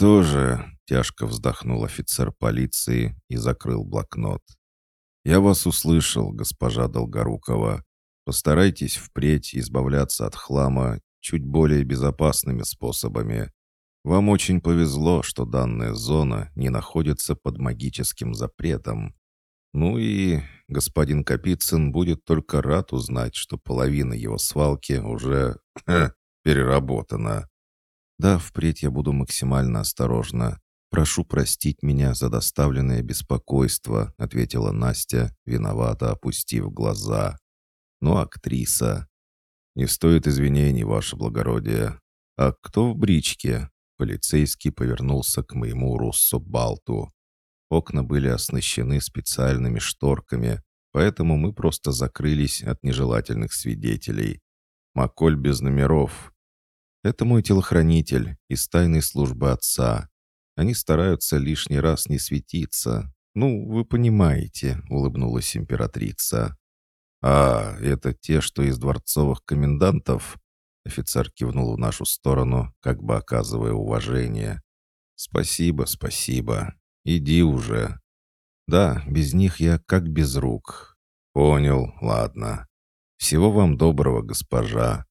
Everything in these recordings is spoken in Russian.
«Что же?» — тяжко вздохнул офицер полиции и закрыл блокнот. «Я вас услышал, госпожа Долгорукова. Постарайтесь впредь избавляться от хлама чуть более безопасными способами. Вам очень повезло, что данная зона не находится под магическим запретом. Ну и господин Капицын будет только рад узнать, что половина его свалки уже переработана. Да, впредь я буду максимально осторожна. Прошу простить меня за доставленное беспокойство, ответила Настя, виновато опустив глаза. Ну, актриса. Не стоит извинений, ваше благородие. А кто в бричке? Полицейский повернулся к моему Руссо-Балту. Окна были оснащены специальными шторками, поэтому мы просто закрылись от нежелательных свидетелей. Маколь без номеров. Это мой телохранитель из тайной службы отца. Они стараются лишний раз не светиться. Ну, вы понимаете, улыбнулась императрица. А, это те, что из дворцовых комендантов? Офицер кивнул в нашу сторону, как бы оказывая уважение. «Спасибо, спасибо. Иди уже». «Да, без них я как без рук». «Понял, ладно. Всего вам доброго, госпожа».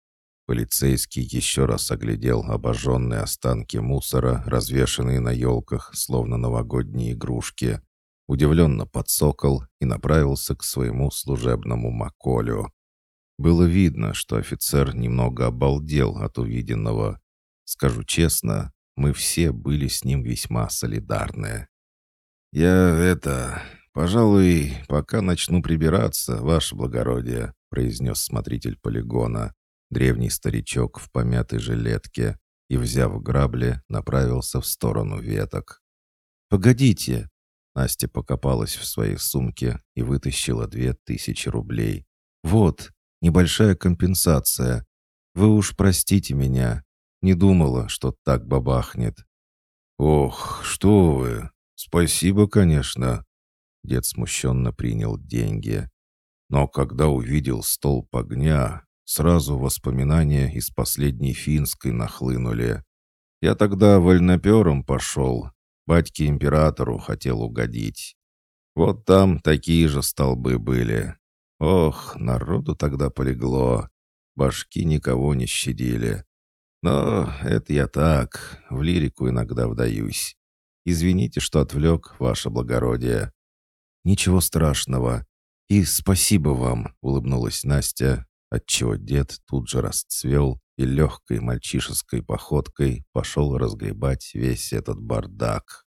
Полицейский еще раз оглядел обожженные останки мусора, развешанные на елках, словно новогодние игрушки, удивленно подсокол и направился к своему служебному маколю. Было видно, что офицер немного обалдел от увиденного. Скажу честно, мы все были с ним весьма солидарны. «Я это... Пожалуй, пока начну прибираться, ваше благородие», произнес смотритель полигона, древний старичок в помятой жилетке, и, взяв грабли, направился в сторону веток. «Погодите!» Настя покопалась в своей сумке и вытащила две тысячи рублей. «Вот, Небольшая компенсация. Вы уж простите меня. Не думала, что так бабахнет». «Ох, что вы! Спасибо, конечно!» Дед смущенно принял деньги. Но когда увидел столб огня, сразу воспоминания из последней финской нахлынули. Я тогда вольнопером пошел, батьке императору хотел угодить. Вот там такие же столбы были. Ох, народу тогда полегло. Башки никого не щадили. Но это я так, в лирику иногда вдаюсь. Извините, что отвлек, ваше благородие. Ничего страшного. И спасибо вам, улыбнулась Настя, отчего дед тут же расцвел и легкой мальчишеской походкой пошел разгребать весь этот бардак.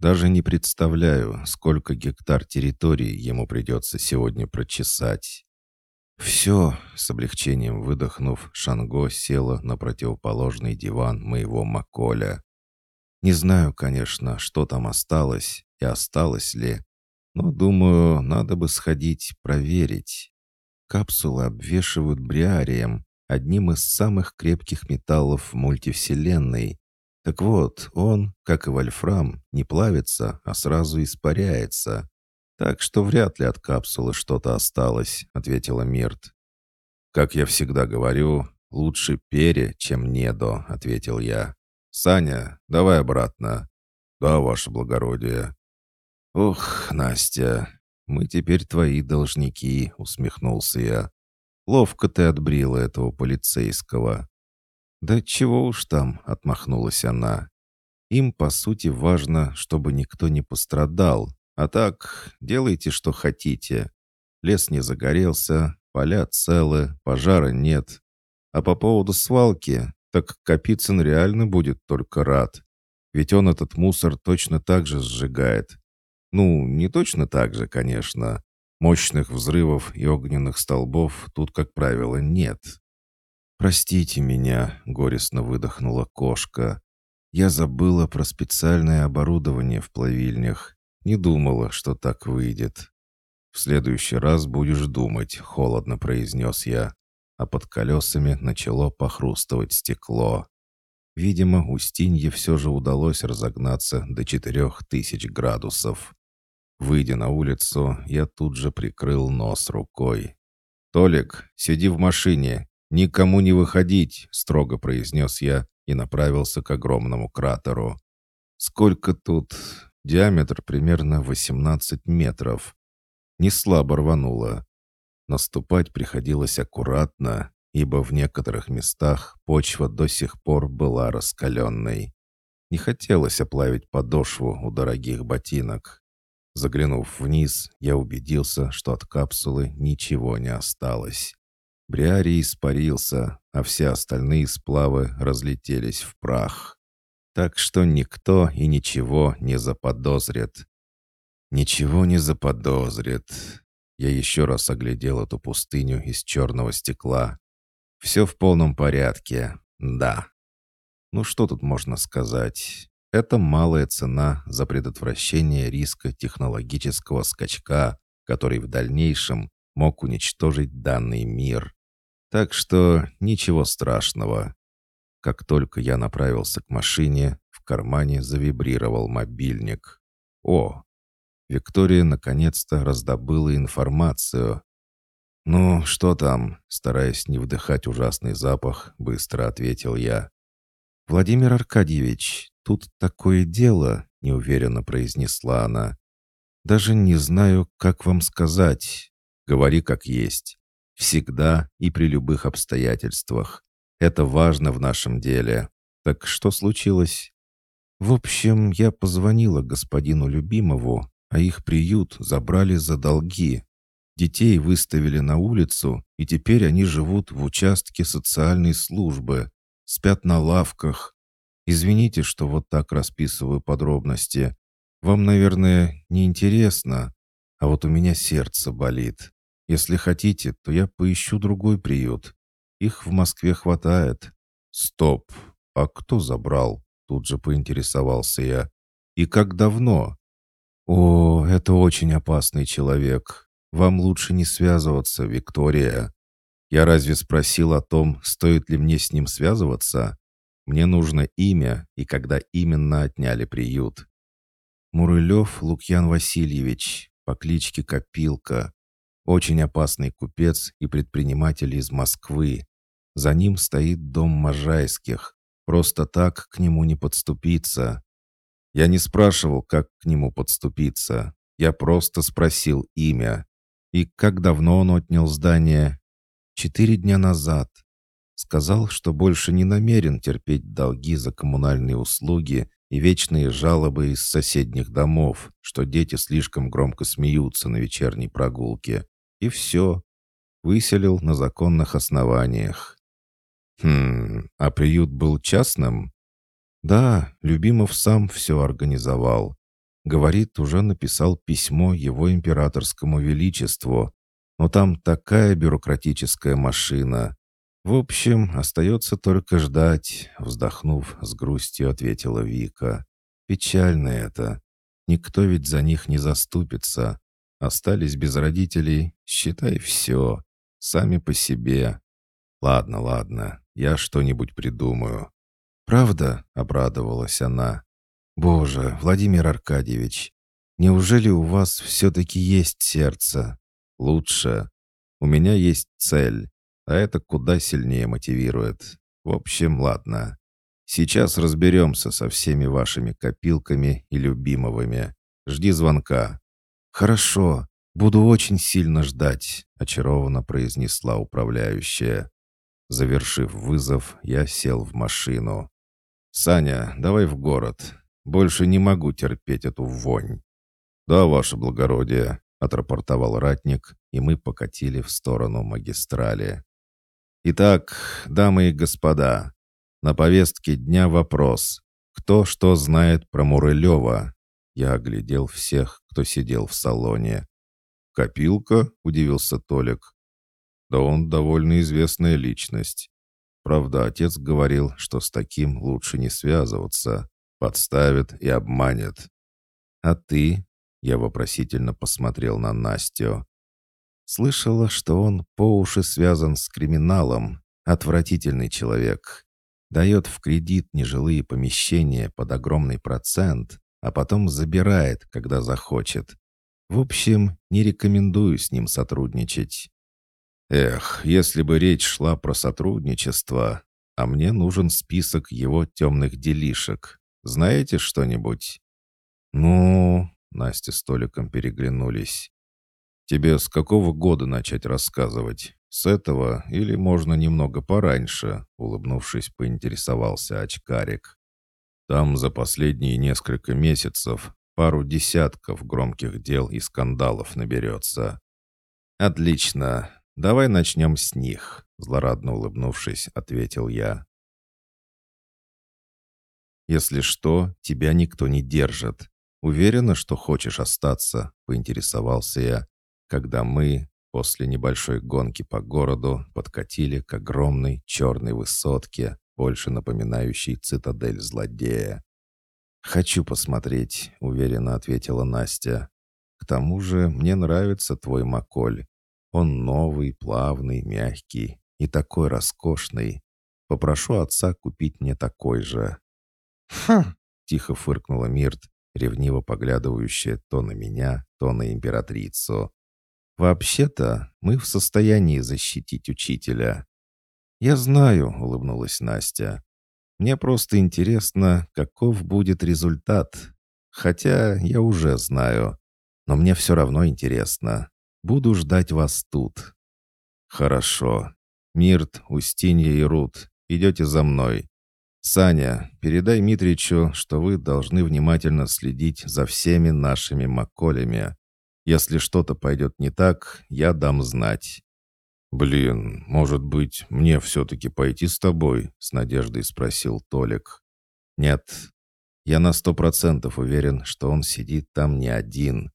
Даже не представляю, сколько гектар территории ему придется сегодня прочесать. «Все», — с облегчением выдохнув, Шанго села на противоположный диван моего Маколя. «Не знаю, конечно, что там осталось и осталось ли, но, думаю, надо бы сходить проверить. Капсулы обвешивают бриарием, одним из самых крепких металлов мультивселенной, так вот, он, как и вольфрам, не плавится, а сразу испаряется. Так что вряд ли от капсулы что-то осталось, ответила Мирт. Как я всегда говорю, лучше пере, чем недо, ответил я. Саня, давай обратно. Да, ваше благородие. Ох, Настя, мы теперь твои должники, усмехнулся я. Ловко ты отбрила этого полицейского. «Да чего уж там», — отмахнулась она. «Им, по сути, важно, чтобы никто не пострадал. А так, делайте, что хотите. Лес не загорелся, поля целы, пожара нет. А по поводу свалки, так Капицын реально будет только рад. Ведь он этот мусор точно так же сжигает. Ну, не точно так же, конечно. Мощных взрывов и огненных столбов тут, как правило, нет. «Простите меня», — горестно выдохнула кошка. «Я забыла про специальное оборудование в плавильнях. Не думала, что так выйдет». «В следующий раз будешь думать», — холодно произнес я, а под колесами начало похрустывать стекло. Видимо, Устинье все же удалось разогнаться до четырех тысяч градусов. Выйдя на улицу, я тут же прикрыл нос рукой. «Толик, сиди в машине, «Никому не выходить», — строго произнес я и направился к огромному кратеру. Сколько тут? Диаметр примерно 18 метров. Не слабо рвануло. Наступать приходилось аккуратно, ибо в некоторых местах почва до сих пор была раскаленной. Не хотелось оплавить подошву у дорогих ботинок. Заглянув вниз, я убедился, что от капсулы ничего не осталось. Бриарий испарился, а все остальные сплавы разлетелись в прах. Так что никто и ничего не заподозрит. Ничего не заподозрит. Я еще раз оглядел эту пустыню из черного стекла. Все в полном порядке, да. Ну что тут можно сказать? Это малая цена за предотвращение риска технологического скачка, который в дальнейшем мог уничтожить данный мир. Так что ничего страшного. Как только я направился к машине, в кармане завибрировал мобильник. О, Виктория наконец-то раздобыла информацию. «Ну, что там?» Стараясь не вдыхать ужасный запах, быстро ответил я. «Владимир Аркадьевич, тут такое дело», — неуверенно произнесла она. «Даже не знаю, как вам сказать. Говори как есть. Всегда и при любых обстоятельствах. Это важно в нашем деле. Так что случилось?» «В общем, я позвонила господину Любимову, а их приют забрали за долги. Детей выставили на улицу, и теперь они живут в участке социальной службы спят на лавках. Извините, что вот так расписываю подробности. Вам, наверное, не интересно, а вот у меня сердце болит. Если хотите, то я поищу другой приют. Их в Москве хватает. Стоп. А кто забрал? Тут же поинтересовался я. И как давно? О, это очень опасный человек. Вам лучше не связываться, Виктория. Я разве спросил о том, стоит ли мне с ним связываться? Мне нужно имя и когда именно отняли приют. Мурылев Лукьян Васильевич по кличке Копилка. Очень опасный купец и предприниматель из Москвы. За ним стоит дом Можайских. Просто так к нему не подступиться. Я не спрашивал, как к нему подступиться. Я просто спросил имя. И как давно он отнял здание, Четыре дня назад. Сказал, что больше не намерен терпеть долги за коммунальные услуги и вечные жалобы из соседних домов, что дети слишком громко смеются на вечерней прогулке. И все. Выселил на законных основаниях. Хм, а приют был частным? Да, Любимов сам все организовал. Говорит, уже написал письмо его императорскому величеству, но там такая бюрократическая машина. В общем, остается только ждать, вздохнув, с грустью ответила Вика. Печально это. Никто ведь за них не заступится. Остались без родителей, считай все. Сами по себе. Ладно, ладно, я что-нибудь придумаю. «Правда?» — обрадовалась она. «Боже, Владимир Аркадьевич, неужели у вас все-таки есть сердце?» Лучше. У меня есть цель, а это куда сильнее мотивирует. В общем, ладно. Сейчас разберемся со всеми вашими копилками и любимовыми. Жди звонка». «Хорошо, буду очень сильно ждать», — очарованно произнесла управляющая. Завершив вызов, я сел в машину. «Саня, давай в город. Больше не могу терпеть эту вонь». «Да, ваше благородие», отрапортовал ратник, и мы покатили в сторону магистрали. Итак, дамы и господа, на повестке дня вопрос. Кто что знает про Мурылева? Я оглядел всех, кто сидел в салоне. «Копилка?» — удивился Толик. «Да он довольно известная личность. Правда, отец говорил, что с таким лучше не связываться. Подставит и обманет. А ты?» Я вопросительно посмотрел на Настю. Слышала, что он по уши связан с криминалом. Отвратительный человек. Дает в кредит нежилые помещения под огромный процент, а потом забирает, когда захочет. В общем, не рекомендую с ним сотрудничать. Эх, если бы речь шла про сотрудничество, а мне нужен список его темных делишек. Знаете что-нибудь?» «Ну...» — Настя с Толиком переглянулись. «Тебе с какого года начать рассказывать? С этого или можно немного пораньше?» Улыбнувшись, поинтересовался очкарик. «Там за последние несколько месяцев пару десятков громких дел и скандалов наберется». «Отлично. Давай начнем с них», — злорадно улыбнувшись, ответил я. «Если что, тебя никто не держит. Уверена, что хочешь остаться?» — поинтересовался я, когда мы, после небольшой гонки по городу, подкатили к огромной черной высотке, больше напоминающей цитадель злодея. «Хочу посмотреть», — уверенно ответила Настя. «К тому же мне нравится твой Маколь. Он новый, плавный, мягкий и такой роскошный. Попрошу отца купить мне такой же». «Хм!» — тихо фыркнула Мирт, ревниво поглядывающая то на меня, то на императрицу. «Вообще-то мы в состоянии защитить учителя». «Я знаю», — улыбнулась Настя. «Мне просто интересно, каков будет результат. Хотя я уже знаю. Но мне все равно интересно. Буду ждать вас тут». «Хорошо. Мирт, Устинья и Рут, идете за мной. «Саня, передай Митричу, что вы должны внимательно следить за всеми нашими маколями. Если что-то пойдет не так, я дам знать». «Блин, может быть, мне все-таки пойти с тобой?» — с надеждой спросил Толик. «Нет, я на сто процентов уверен, что он сидит там не один.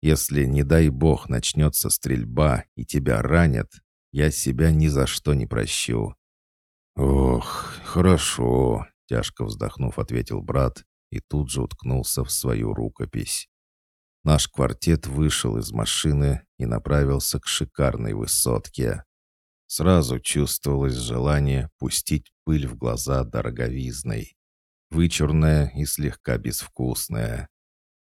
Если, не дай бог, начнется стрельба и тебя ранят, я себя ни за что не прощу. «Ох, хорошо», — тяжко вздохнув, ответил брат и тут же уткнулся в свою рукопись. Наш квартет вышел из машины и направился к шикарной высотке. Сразу чувствовалось желание пустить пыль в глаза дороговизной. Вычурная и слегка безвкусная.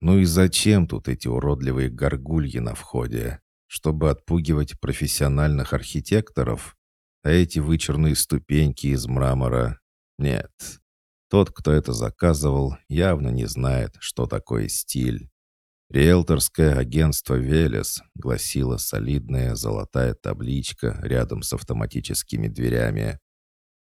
Ну и зачем тут эти уродливые горгульи на входе? Чтобы отпугивать профессиональных архитекторов? А эти вычурные ступеньки из мрамора... Нет. Тот, кто это заказывал, явно не знает, что такое стиль. «Риэлторское агентство «Велес», — гласила солидная золотая табличка рядом с автоматическими дверями.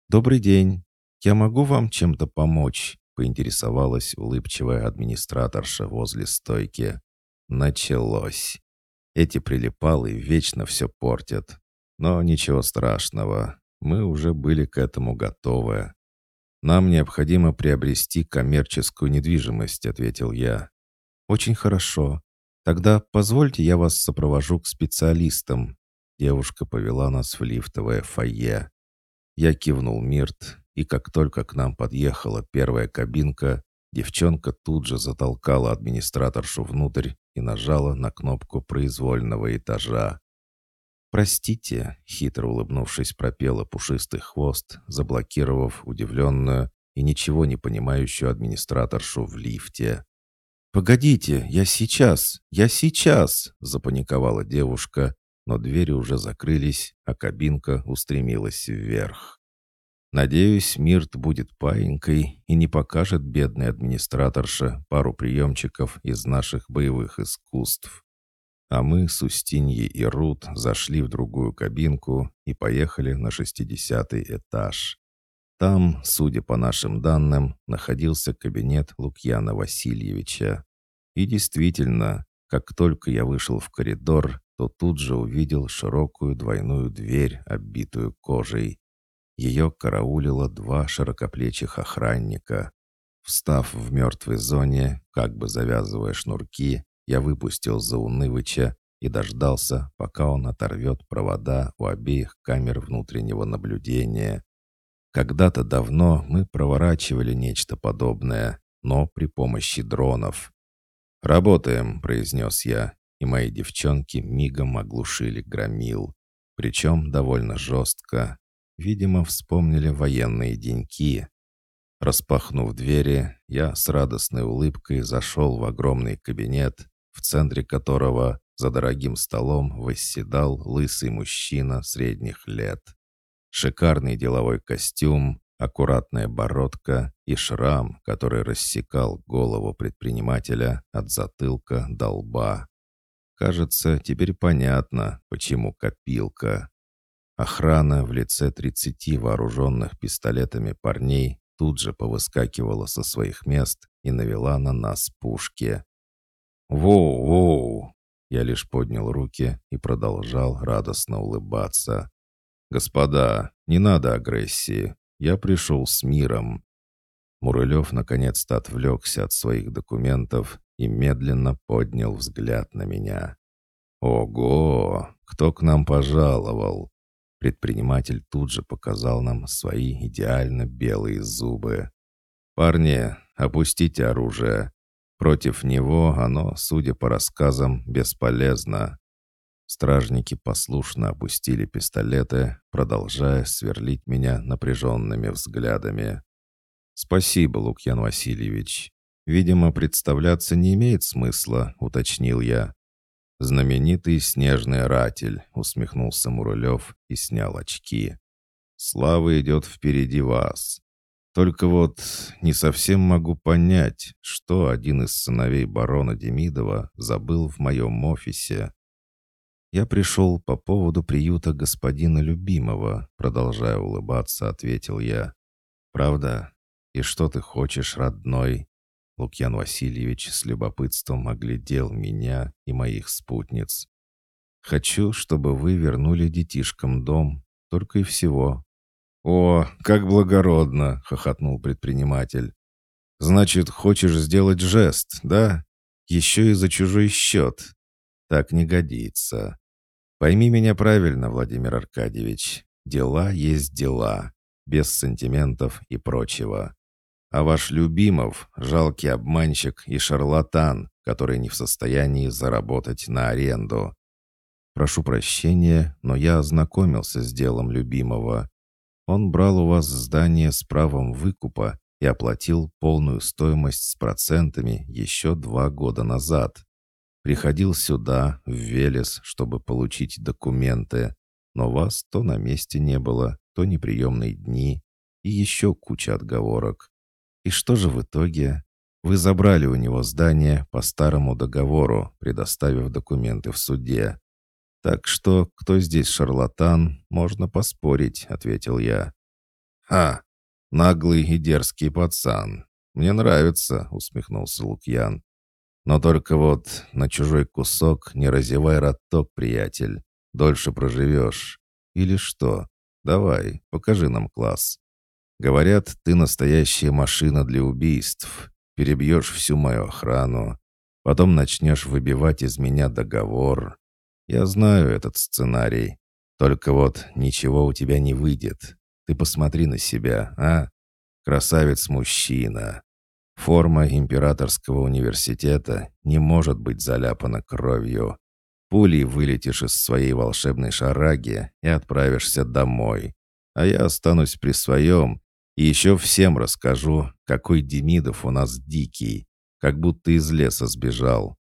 «Добрый день. Я могу вам чем-то помочь?» — поинтересовалась улыбчивая администраторша возле стойки. Началось. Эти прилипалы вечно все портят. Но ничего страшного, мы уже были к этому готовы. «Нам необходимо приобрести коммерческую недвижимость», — ответил я. «Очень хорошо. Тогда позвольте я вас сопровожу к специалистам». Девушка повела нас в лифтовое фойе. Я кивнул Мирт, и как только к нам подъехала первая кабинка, девчонка тут же затолкала администраторшу внутрь и нажала на кнопку произвольного этажа. «Простите», — хитро улыбнувшись, пропела пушистый хвост, заблокировав удивленную и ничего не понимающую администраторшу в лифте. «Погодите, я сейчас, я сейчас!» — запаниковала девушка, но двери уже закрылись, а кабинка устремилась вверх. Надеюсь, Мирт будет паинькой и не покажет бедной администраторше пару приемчиков из наших боевых искусств. А мы с Устиньей и Рут зашли в другую кабинку и поехали на шестидесятый этаж. Там, судя по нашим данным, находился кабинет Лукьяна Васильевича. И действительно, как только я вышел в коридор, то тут же увидел широкую двойную дверь, оббитую кожей. Ее караулило два широкоплечих охранника. Встав в мертвой зоне, как бы завязывая шнурки, я выпустил Заунывыча и дождался, пока он оторвет провода у обеих камер внутреннего наблюдения. Когда-то давно мы проворачивали нечто подобное, но при помощи дронов. «Работаем», — произнес я, и мои девчонки мигом оглушили громил. Причем довольно жестко. Видимо, вспомнили военные деньки. Распахнув двери, я с радостной улыбкой зашел в огромный кабинет в центре которого за дорогим столом восседал лысый мужчина средних лет. Шикарный деловой костюм, аккуратная бородка и шрам, который рассекал голову предпринимателя от затылка до лба. Кажется, теперь понятно, почему копилка. Охрана в лице 30 вооруженных пистолетами парней тут же повыскакивала со своих мест и навела на нас пушки. «Воу-воу!» Я лишь поднял руки и продолжал радостно улыбаться. «Господа, не надо агрессии. Я пришел с миром». Мурылев наконец-то отвлекся от своих документов и медленно поднял взгляд на меня. «Ого! Кто к нам пожаловал?» Предприниматель тут же показал нам свои идеально белые зубы. «Парни, опустите оружие. Против него оно, судя по рассказам, бесполезно». Стражники послушно опустили пистолеты, продолжая сверлить меня напряженными взглядами. «Спасибо, Лукьян Васильевич. Видимо, представляться не имеет смысла», — уточнил я. «Знаменитый снежный ратель», — усмехнулся Мурулев и снял очки. «Слава идет впереди вас. Только вот не совсем могу понять, что один из сыновей барона Демидова забыл в моем офисе». «Я пришел по поводу приюта господина любимого», продолжая улыбаться, ответил я. «Правда? И что ты хочешь, родной?» Лукьян Васильевич с любопытством оглядел меня и моих спутниц. «Хочу, чтобы вы вернули детишкам дом, только и всего». «О, как благородно!» — хохотнул предприниматель. «Значит, хочешь сделать жест, да? Еще и за чужой счет. Так не годится. Пойми меня правильно, Владимир Аркадьевич. Дела есть дела, без сантиментов и прочего. А ваш Любимов — жалкий обманщик и шарлатан, который не в состоянии заработать на аренду. Прошу прощения, но я ознакомился с делом Любимого. Он брал у вас здание с правом выкупа и оплатил полную стоимость с процентами еще два года назад. Приходил сюда, в Велес, чтобы получить документы, но вас то на месте не было, то неприемные дни и еще куча отговорок. И что же в итоге? Вы забрали у него здание по старому договору, предоставив документы в суде. Так что, кто здесь шарлатан, можно поспорить, ответил я. Ха, наглый и дерзкий пацан. Мне нравится, усмехнулся Лукьян. Но только вот на чужой кусок не разевай роток, приятель. Дольше проживешь. Или что? Давай, покажи нам класс. Говорят, ты настоящая машина для убийств. Перебьешь всю мою охрану. Потом начнешь выбивать из меня договор. Я знаю этот сценарий. Только вот ничего у тебя не выйдет. Ты посмотри на себя, а? Красавец-мужчина. Форма императорского университета не может быть заляпана кровью. Пулей вылетишь из своей волшебной шараги и отправишься домой. А я останусь при своем и еще всем расскажу, какой Демидов у нас дикий, как будто из леса сбежал.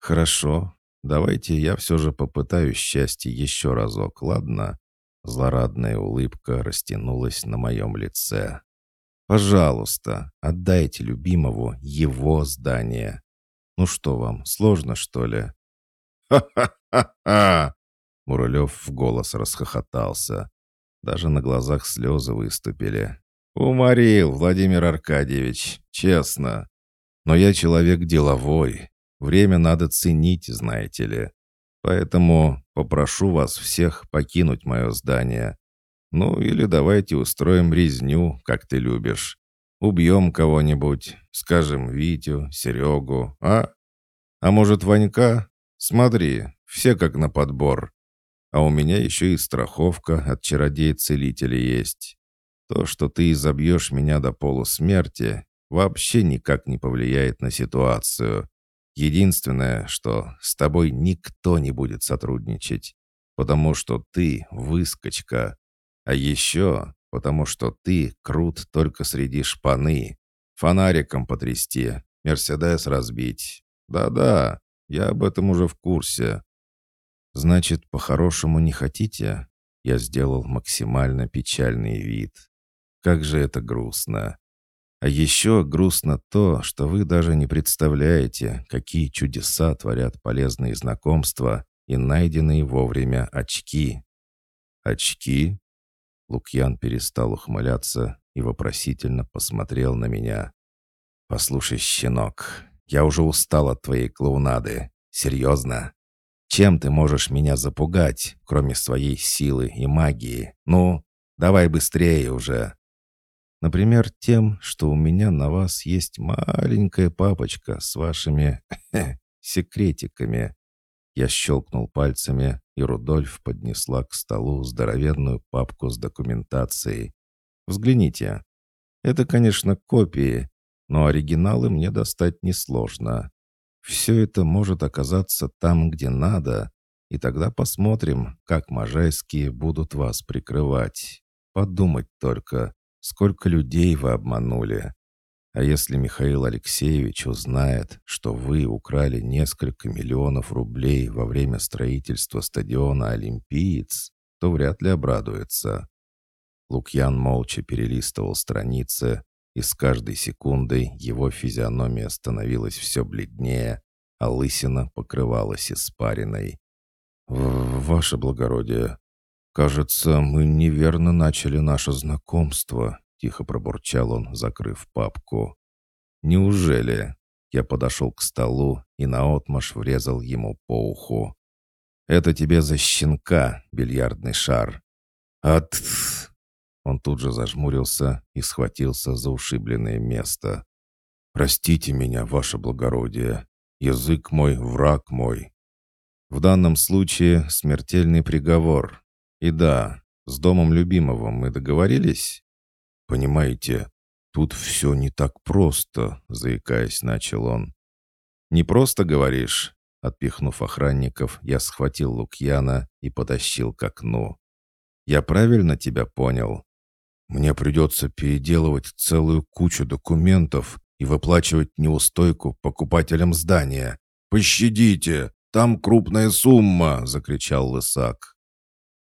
Хорошо, давайте я все же попытаюсь счастье еще разок, ладно? Злорадная улыбка растянулась на моем лице. «Пожалуйста, отдайте любимому его здание. Ну что вам, сложно, что ли?» «Ха-ха-ха-ха!» Мурулев в голос расхохотался. Даже на глазах слезы выступили. «Уморил, Владимир Аркадьевич, честно. Но я человек деловой. Время надо ценить, знаете ли. Поэтому попрошу вас всех покинуть мое здание. Ну или давайте устроим резню, как ты любишь. Убьем кого-нибудь, скажем, Витю, Серегу, а? А может, Ванька? Смотри, все как на подбор. А у меня еще и страховка от чародея-целителя есть. То, что ты изобьешь меня до полусмерти, вообще никак не повлияет на ситуацию. Единственное, что с тобой никто не будет сотрудничать, потому что ты выскочка. А еще потому что ты крут только среди шпаны. Фонариком потрясти, Мерседес разбить. Да-да, я об этом уже в курсе. Значит, по-хорошему не хотите? Я сделал максимально печальный вид. Как же это грустно. А еще грустно то, что вы даже не представляете, какие чудеса творят полезные знакомства и найденные вовремя очки. Очки? Лукьян перестал ухмыляться и вопросительно посмотрел на меня. «Послушай, щенок, я уже устал от твоей клоунады. Серьезно? Чем ты можешь меня запугать, кроме своей силы и магии? Ну, давай быстрее уже!» Например, тем, что у меня на вас есть маленькая папочка с вашими секретиками. Я щелкнул пальцами, и Рудольф поднесла к столу здоровенную папку с документацией. Взгляните. Это, конечно, копии, но оригиналы мне достать несложно. Все это может оказаться там, где надо, и тогда посмотрим, как можайские будут вас прикрывать. Подумать только, Сколько людей вы обманули? А если Михаил Алексеевич узнает, что вы украли несколько миллионов рублей во время строительства стадиона «Олимпиец», то вряд ли обрадуется. Лукьян молча перелистывал страницы, и с каждой секундой его физиономия становилась все бледнее, а лысина покрывалась испариной. «Ваше благородие, «Кажется, мы неверно начали наше знакомство», — тихо пробурчал он, закрыв папку. «Неужели?» Я подошел к столу и наотмашь врезал ему по уху. «Это тебе за щенка, бильярдный шар!» «От...» Он тут же зажмурился и схватился за ушибленное место. «Простите меня, ваше благородие. Язык мой, враг мой. В данном случае смертельный приговор. И да, с домом любимого мы договорились? Понимаете, тут все не так просто, заикаясь, начал он. Не просто говоришь? Отпихнув охранников, я схватил Лукьяна и потащил к окну. «Я правильно тебя понял? Мне придется переделывать целую кучу документов и выплачивать неустойку покупателям здания. Пощадите! Там крупная сумма!» — закричал Лысак.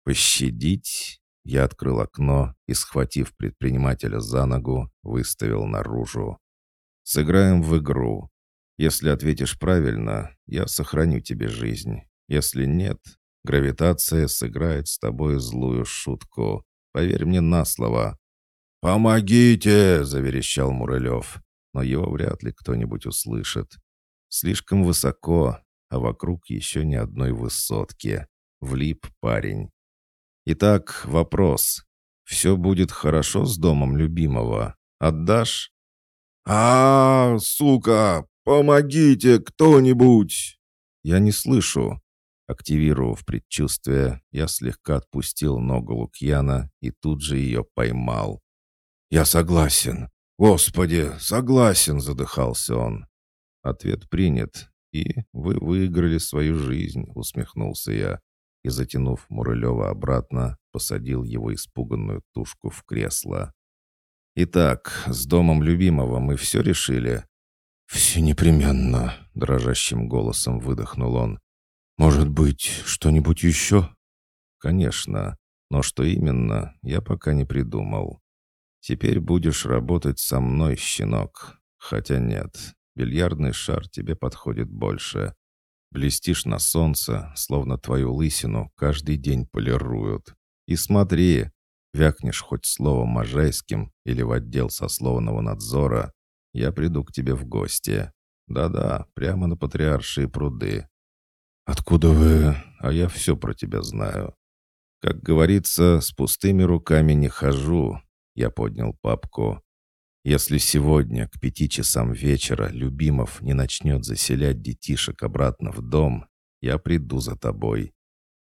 «Пощадить?» Я открыл окно и, схватив предпринимателя за ногу, выставил наружу. «Сыграем в игру. Если ответишь правильно, я сохраню тебе жизнь. Если нет, гравитация сыграет с тобой злую шутку. Поверь мне на слово». «Помогите!» — заверещал Мурылев. Но его вряд ли кто-нибудь услышит. Слишком высоко, а вокруг еще ни одной высотки. Влип парень. Итак, вопрос. Все будет хорошо с домом любимого? Отдашь? а, -а, -а сука! Помогите кто-нибудь!» «Я не слышу». Активировав предчувствие, я слегка отпустил ногу Лукьяна и тут же ее поймал. «Я согласен. Господи, согласен!» — задыхался он. Ответ принят, и вы выиграли свою жизнь, усмехнулся я и, затянув Мурылева обратно, посадил его испуганную тушку в кресло. «Итак, с домом любимого мы все решили?» «Все непременно», — дрожащим голосом выдохнул он. «Может быть, что-нибудь еще?» «Конечно, но что именно, я пока не придумал. Теперь будешь работать со мной, щенок. Хотя нет, бильярдный шар тебе подходит больше. Блестишь на солнце, словно твою лысину каждый день полируют. И смотри, вякнешь хоть словом можайским или в отдел сословного надзора, я приду к тебе в гости. Да-да, прямо на патриаршие пруды. Откуда вы? А я все про тебя знаю. Как говорится, с пустыми руками не хожу. Я поднял папку. Если сегодня к пяти часам вечера Любимов не начнет заселять детишек обратно в дом, я приду за тобой.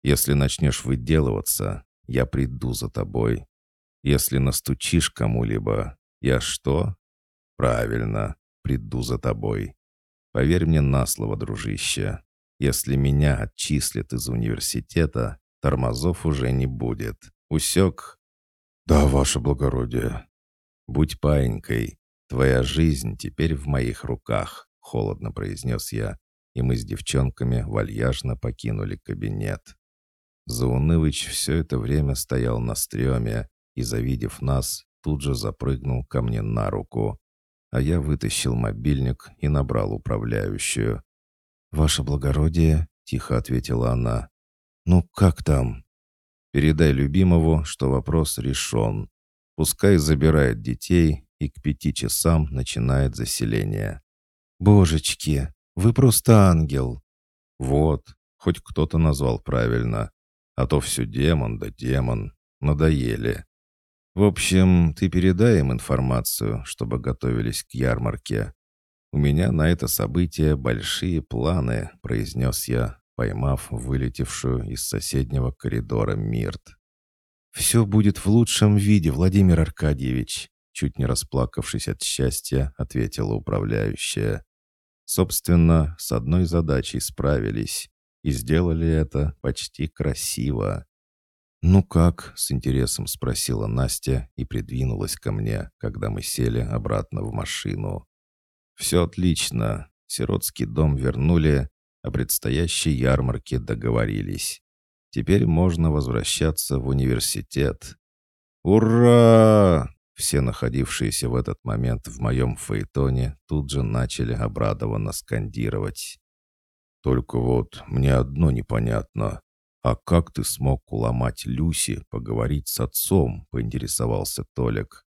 Если начнешь выделываться, я приду за тобой. Если настучишь кому-либо, я что? Правильно, приду за тобой. Поверь мне на слово, дружище. Если меня отчислят из университета, тормозов уже не будет. Усек? Да, ваше благородие. «Будь паинькой, твоя жизнь теперь в моих руках», — холодно произнес я, и мы с девчонками вальяжно покинули кабинет. Заунывыч все это время стоял на стреме и, завидев нас, тут же запрыгнул ко мне на руку, а я вытащил мобильник и набрал управляющую. «Ваше благородие», — тихо ответила она. «Ну, как там?» «Передай любимому, что вопрос решен. Пускай забирает детей и к пяти часам начинает заселение». «Божечки, вы просто ангел!» «Вот, хоть кто-то назвал правильно. А то все демон да демон. Надоели. В общем, ты передай им информацию, чтобы готовились к ярмарке. У меня на это событие большие планы», — произнес я, поймав вылетевшую из соседнего коридора Мирт. «Все будет в лучшем виде, Владимир Аркадьевич», чуть не расплакавшись от счастья, ответила управляющая. Собственно, с одной задачей справились и сделали это почти красиво. «Ну как?» — с интересом спросила Настя и придвинулась ко мне, когда мы сели обратно в машину. «Все отлично. Сиротский дом вернули, о предстоящей ярмарке договорились. Теперь можно возвращаться в университет. «Ура!» Все находившиеся в этот момент в моем фаэтоне тут же начали обрадованно скандировать. «Только вот мне одно непонятно. А как ты смог уломать Люси поговорить с отцом?» — поинтересовался Толик.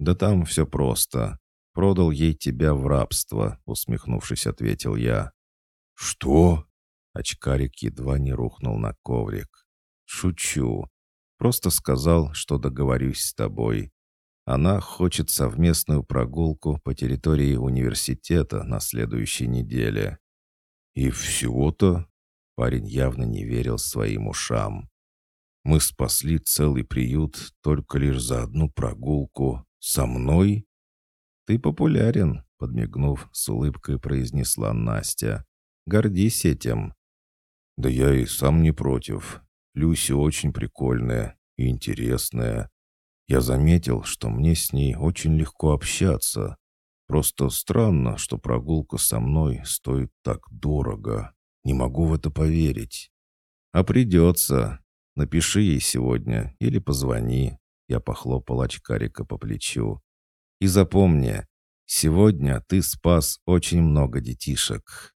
«Да там все просто. Продал ей тебя в рабство», — усмехнувшись, ответил я. «Что?» Очкарик едва не рухнул на коврик. «Шучу. Просто сказал, что договорюсь с тобой. Она хочет совместную прогулку по территории университета на следующей неделе». «И всего-то?» Парень явно не верил своим ушам. «Мы спасли целый приют только лишь за одну прогулку. Со мной?» «Ты популярен», — подмигнув, с улыбкой произнесла Настя. Гордись этим». «Да я и сам не против. Люси очень прикольная и интересная. Я заметил, что мне с ней очень легко общаться. Просто странно, что прогулка со мной стоит так дорого. Не могу в это поверить. А придется. Напиши ей сегодня или позвони. Я похлопал очкарика по плечу. И запомни, сегодня ты спас очень много детишек.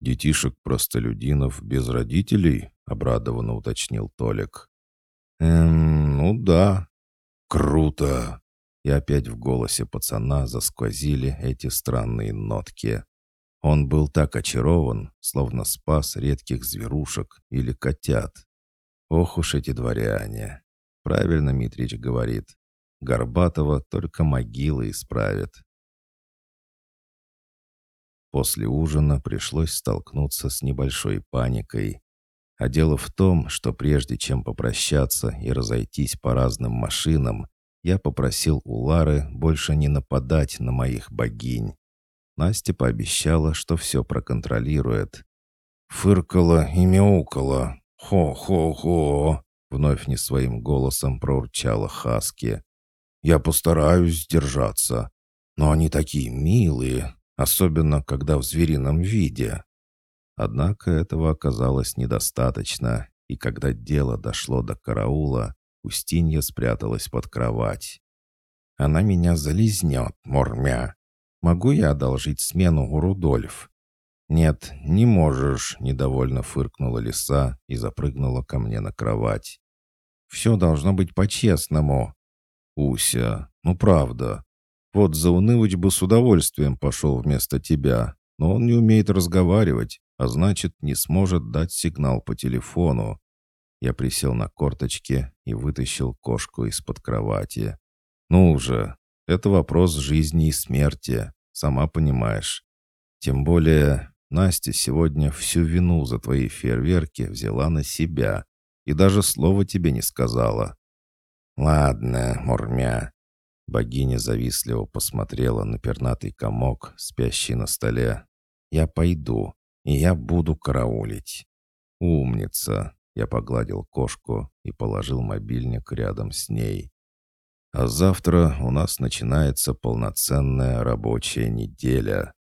«Детишек-простолюдинов без родителей?» — обрадованно уточнил Толик. «Эм, ну да. Круто!» И опять в голосе пацана засквозили эти странные нотки. Он был так очарован, словно спас редких зверушек или котят. Ох уж эти дворяне. Правильно Митрич говорит. Горбатого только могилы исправит. После ужина пришлось столкнуться с небольшой паникой. А дело в том, что прежде чем попрощаться и разойтись по разным машинам, я попросил у Лары больше не нападать на моих богинь. Настя пообещала, что все проконтролирует. Фыркала и мяукала. «Хо-хо-хо!» — вновь не своим голосом проурчала Хаски. «Я постараюсь сдержаться, но они такие милые, особенно когда в зверином виде. Однако этого оказалось недостаточно, и когда дело дошло до караула, Устинья спряталась под кровать. «Она меня зализнет, мормя. Могу я одолжить смену у Рудольф?» «Нет, не можешь», — недовольно фыркнула лиса и запрыгнула ко мне на кровать. «Все должно быть по-честному». «Уся, ну правда, вот Заунывыч бы с удовольствием пошел вместо тебя, но он не умеет разговаривать, а значит, не сможет дать сигнал по телефону. Я присел на корточки и вытащил кошку из-под кровати. «Ну уже, это вопрос жизни и смерти, сама понимаешь. Тем более, Настя сегодня всю вину за твои фейерверки взяла на себя и даже слова тебе не сказала». «Ладно, Мурмя, Богиня завистливо посмотрела на пернатый комок, спящий на столе. «Я пойду, и я буду караулить». «Умница!» Я погладил кошку и положил мобильник рядом с ней. «А завтра у нас начинается полноценная рабочая неделя.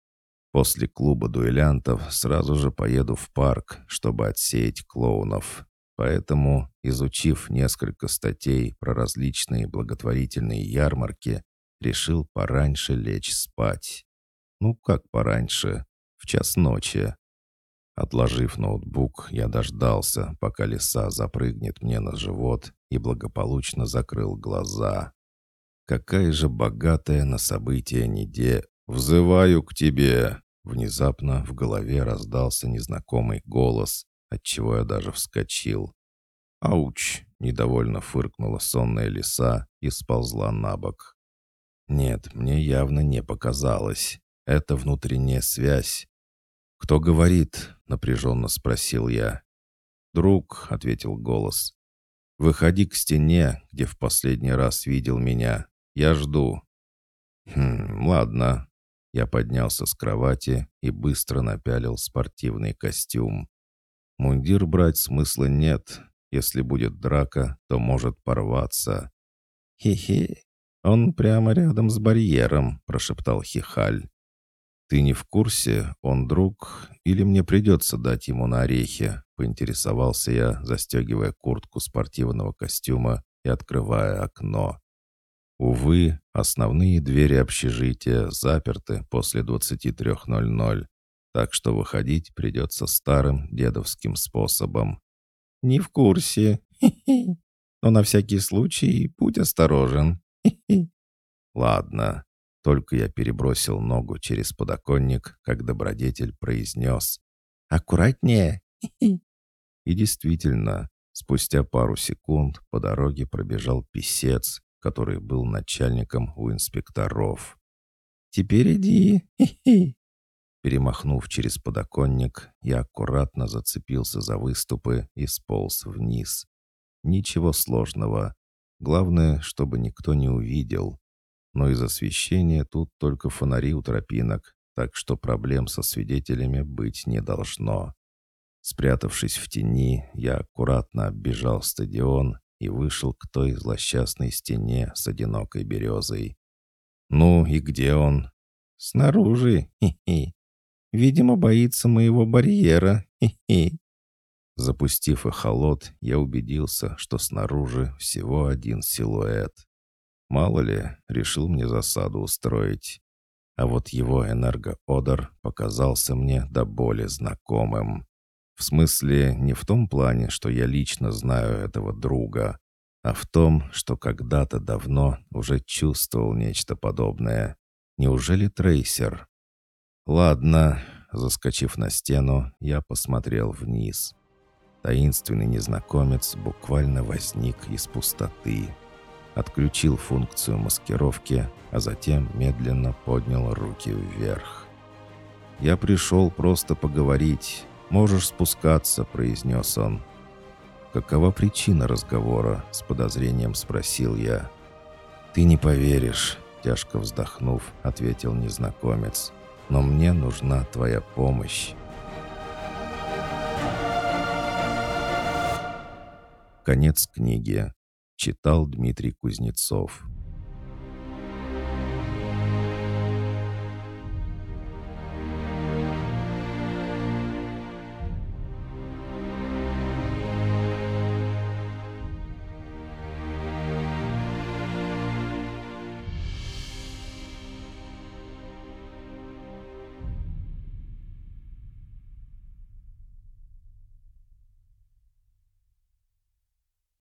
После клуба дуэлянтов сразу же поеду в парк, чтобы отсеять клоунов. Поэтому, изучив несколько статей про различные благотворительные ярмарки, решил пораньше лечь спать. Ну, как пораньше? В час ночи. Отложив ноутбук, я дождался, пока лиса запрыгнет мне на живот и благополучно закрыл глаза. Какая же богатая на события неде... «Взываю к тебе!» Внезапно в голове раздался незнакомый голос, отчего я даже вскочил. «Ауч!» — недовольно фыркнула сонная лиса и сползла на бок. «Нет, мне явно не показалось. Это внутренняя связь. «Кто говорит?» — напряженно спросил я. «Друг», — ответил голос. «Выходи к стене, где в последний раз видел меня. Я жду». «Хм, ладно». Я поднялся с кровати и быстро напялил спортивный костюм. Мундир брать смысла нет. Если будет драка, то может порваться. «Хе-хе, он прямо рядом с барьером», — прошептал Хихаль. «Ты не в курсе, он друг, или мне придется дать ему на орехи?» — поинтересовался я, застегивая куртку спортивного костюма и открывая окно. Увы, основные двери общежития заперты после 23.00, так что выходить придется старым дедовским способом. «Не в курсе. Но на всякий случай будь осторожен. «Ладно». Только я перебросил ногу через подоконник, как добродетель произнес «Аккуратнее!» И действительно, спустя пару секунд по дороге пробежал писец, который был начальником у инспекторов. «Теперь иди!» Перемахнув через подоконник, я аккуратно зацепился за выступы и сполз вниз. Ничего сложного. Главное, чтобы никто не увидел но из освещения тут только фонари у тропинок, так что проблем со свидетелями быть не должно. Спрятавшись в тени, я аккуратно оббежал стадион и вышел к той злосчастной стене с одинокой березой. «Ну и где он?» «Снаружи. Хи-хи. Видимо, боится моего барьера. Хи-хи». Запустив эхолот, я убедился, что снаружи всего один силуэт. Мало ли, решил мне засаду устроить. А вот его энергоодор показался мне до боли знакомым. В смысле, не в том плане, что я лично знаю этого друга, а в том, что когда-то давно уже чувствовал нечто подобное. Неужели трейсер? Ладно, заскочив на стену, я посмотрел вниз. Таинственный незнакомец буквально возник из пустоты отключил функцию маскировки, а затем медленно поднял руки вверх. «Я пришел просто поговорить. Можешь спускаться», — произнес он. «Какова причина разговора?» — с подозрением спросил я. «Ты не поверишь», — тяжко вздохнув, ответил незнакомец. «Но мне нужна твоя помощь». Конец книги. Читал Дмитрий Кузнецов.